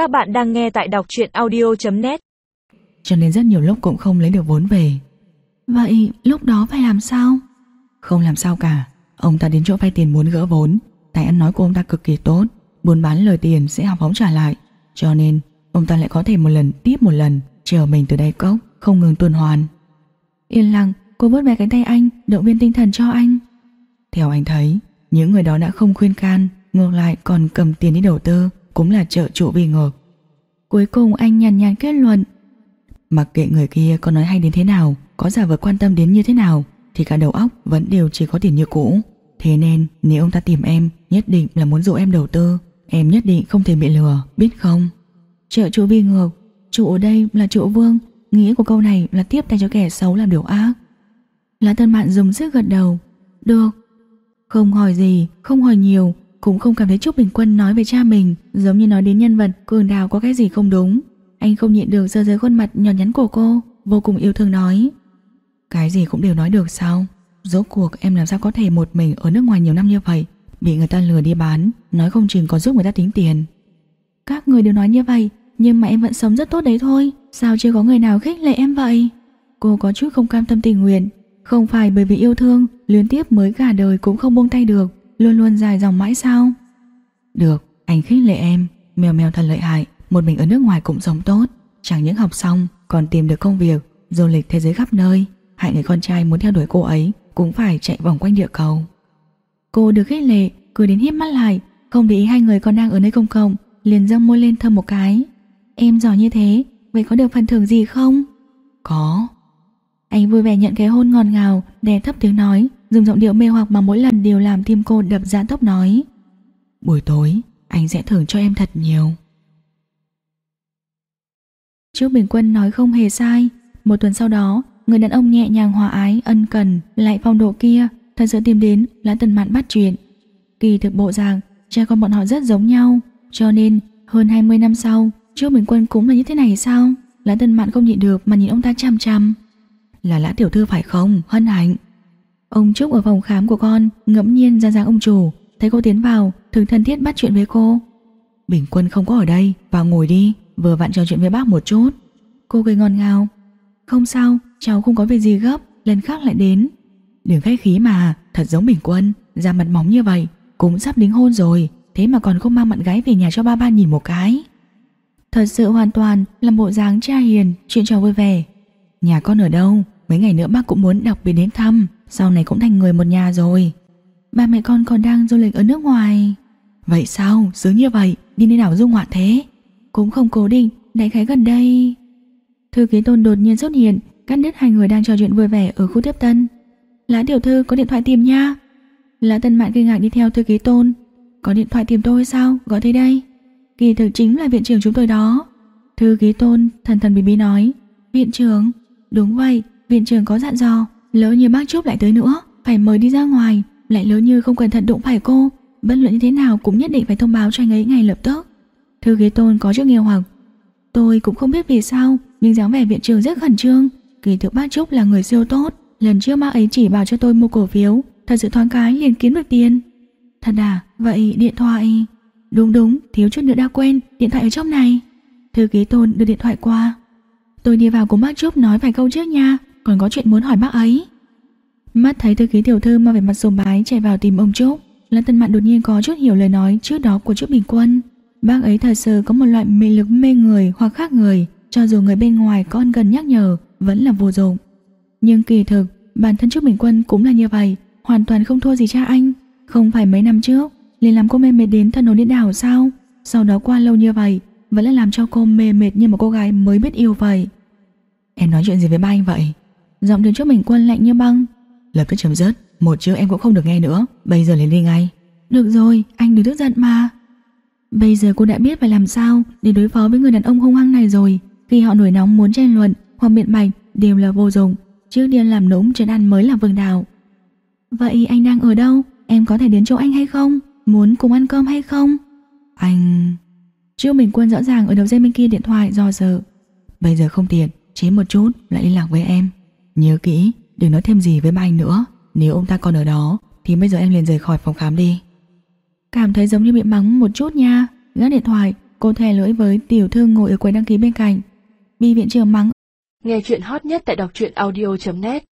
Các bạn đang nghe tại đọc truyện audio.net Cho nên rất nhiều lúc cũng không lấy được vốn về. Vậy lúc đó phải làm sao? Không làm sao cả. Ông ta đến chỗ vay tiền muốn gỡ vốn. Tài ăn nói của ông ta cực kỳ tốt. Buôn bán lời tiền sẽ học phóng trả lại. Cho nên, ông ta lại có thể một lần tiếp một lần, Chờ mình từ đây cốc, Không ngừng tuần hoàn. Yên lặng, cô vớt về cánh tay anh, Động viên tinh thần cho anh. Theo anh thấy, Những người đó đã không khuyên can, Ngược lại còn cầm tiền đi đầu tư. Cũng là trợ trụ bị ngược. Cuối cùng anh nhàn nhạt kết luận Mặc kệ người kia có nói hay đến thế nào Có giả vờ quan tâm đến như thế nào Thì cả đầu óc vẫn đều chỉ có tiền như cũ. Thế nên nếu ông ta tìm em Nhất định là muốn dụ em đầu tư. Em nhất định không thể bị lừa, biết không? Trợ trụ bị ngược. Trụ ở đây là trụ vương Nghĩa của câu này là tiếp tay cho kẻ xấu làm điều ác. Lá tân mạn dùng sức gật đầu. Được. Không hỏi gì, không hỏi nhiều cũng không cảm thấy Trúc Bình Quân nói về cha mình, Giống như nói đến nhân vật cường đào có cái gì không đúng. Anh không nhịn được giơ dưới khuôn mặt nhỏ nhắn của cô, Vô cùng yêu thương nói. Cái gì cũng đều nói được sao? Rốt cuộc em làm sao có thể một mình ở nước ngoài nhiều năm như vậy, Bị người ta lừa đi bán, Nói không chừng còn giúp người ta tính tiền. Các người đều nói như vậy, Nhưng mà em vẫn sống rất tốt đấy thôi. Sao chưa có người nào khích lệ em vậy? Cô có chút không cam tâm tình nguyện, Không phải bởi vì yêu thương, Liên tiếp mới cả đời cũng không buông tay được. Luôn luôn dài dòng mãi sao? Được, anh khích lệ em Mèo mèo thật lợi hại Một mình ở nước ngoài cũng sống tốt. Chẳng những học xong còn tìm được công việc Du lịch thế giới khắp nơi. Hại người con trai muốn theo đuổi cô ấy Cũng phải chạy vòng quanh địa cầu. Cô được khích lệ Cười đến hiếp mắt lại Không để ý hai người còn đang ở nơi công cộng Liền dâng môi lên thơm một cái. Em giỏi như thế Vậy có được phần thưởng gì không? Có. Anh vui vẻ nhận cái hôn ngọt ngào Đè thấp tiếng nói Dùng giọng điệu mê hoặc mà mỗi lần đều làm tim cô đập giãn tốc nói. Buổi tối anh sẽ thưởng cho em thật nhiều. Trúc Bình Quân nói không hề sai. Một tuần sau đó Người đàn ông nhẹ nhàng hòa ái ân cần Lại phong độ kia Thật sự tìm đến là tần mạn bắt chuyện. Kỳ thực bộ rằng Cha con bọn họ rất giống nhau. Cho nên hơn 20 năm sau Trúc Bình Quân cũng là như thế này sao? Lã tần mạn không nhịn được mà nhìn ông ta chăm chăm. Là lã tiểu thư phải không? Hân hạnh Ông Trúc ở phòng khám của con ngẫm nhiên ra dáng ông chủ. Thấy cô tiến vào thường thân thiết bắt chuyện với cô. Bình Quân không có ở đây Vào ngồi đi Vừa vặn trò chuyện với bác một chút. Cô cười ngon ngào. Không sao cháu không có việc gì gấp Lần khác lại đến. Đừng khách khí mà Thật giống Bình Quân Da mặt móng như vậy Cũng sắp đính hôn rồi Thế mà còn không mang bạn gái về nhà cho ba ba nhìn một cái. Thật sự hoàn toàn là bộ dáng cha hiền Chuyện trò vui vẻ. Nhà con ở đâu Mấy ngày nữa bác cũng muốn đặc biệt đến thăm sau này cũng thành người một nhà rồi. Ba mẹ con còn đang du lịch ở nước ngoài. Vậy sao? Sướng như vậy, Đi nơi nào du ngoạn thế? Cũng không cố định, Đại khái gần đây. Thư ký tôn đột nhiên xuất hiện, Cắt đứt hai người đang trò chuyện vui vẻ ở khu tiếp tân. Lã tiểu thư có điện thoại tìm nha. Lã tân mạn kinh ngạc đi theo thư ký tôn. Có điện thoại tìm tôi sao? Gọi tới đây. Kỳ thực chính là viện trưởng chúng tôi đó. Thư ký tôn thần thần bí bí nói. Viện trưởng? Đúng vậy, Viện trưởng có dặn dò. Lỡ như bác Trúc lại tới nữa Phải mời đi ra ngoài. Lại lỡ như không cẩn thận đụng phải cô Bất luận như thế nào cũng nhất định phải thông báo cho anh ấy ngay lập tức. Thư ký tôn có chút nghi hoặc. Tôi cũng không biết vì sao Nhưng dáng vẻ viện trưởng rất khẩn trương. Kỳ thực bác Trúc là người siêu tốt. Lần trước bác ấy chỉ bảo cho tôi mua cổ phiếu. Thật sự thoáng cái liền kiếm được tiền. Thật à, vậy điện thoại? Đúng đúng, thiếu chút nữa đã quên. Điện thoại ở trong này. Thư ký tôn đưa điện thoại qua. Tôi đi vào cùng bác Trúc nói vài câu trước nha. Còn có chuyện muốn hỏi bác ấy. Mắt thấy thư ký tiểu thư mà vẻ mặt sùng bái chạy vào tìm ông Trúc Lan Tân Mạn đột nhiên có chút hiểu lời nói trước đó của Trúc Bình Quân. Bác ấy thật sự có một loại mê lực mê người hoặc khác người, Cho dù người bên ngoài có gần nhắc nhở, Vẫn là vô dụng. Nhưng kỳ thực, bản thân Trúc Bình Quân cũng là như vậy, Hoàn toàn không thua gì cha anh. Không phải mấy năm trước, liền làm cô mê mệt đến thân hồn điên đảo sao? Sau đó qua lâu như vậy, Vẫn là làm cho cô mê mệt như một cô gái mới biết yêu vậy. Em nói chuyện gì với ba anh vậy? Giọng từ Trúc Bình Quân lạnh như băng. Lập tức chấm dứt Một chữ em cũng không được nghe nữa. Bây giờ liền đi ngay. Được rồi anh đừng tức giận mà. Bây giờ cô đã biết phải làm sao Để đối phó với người đàn ông hung hăng này rồi. Khi họ nổi nóng muốn tranh luận hoặc biện bạch Đều là vô dụng. Trước tiên làm nũng trấn ăn mới là vương đạo. Vậy anh đang ở đâu? Em có thể đến chỗ anh hay không? Muốn cùng ăn cơm hay không? Anh... Trương Bình Quân rõ ràng ở đầu dây bên kia điện thoại do dự. Bây giờ không tiện Chế một chút lại liên lạc với em Nhớ kỹ đừng nói thêm gì với ba anh nữa Nếu ông ta còn ở đó Thì bây giờ em liền rời khỏi phòng khám đi Cảm thấy giống như bị mắng một chút nha Gác điện thoại Cô thè lưỡi với tiểu thư ngồi ở quầy đăng ký bên cạnh. Bi viện trưởng mắng. Nghe chuyện hot nhất tại đọc truyện audio.net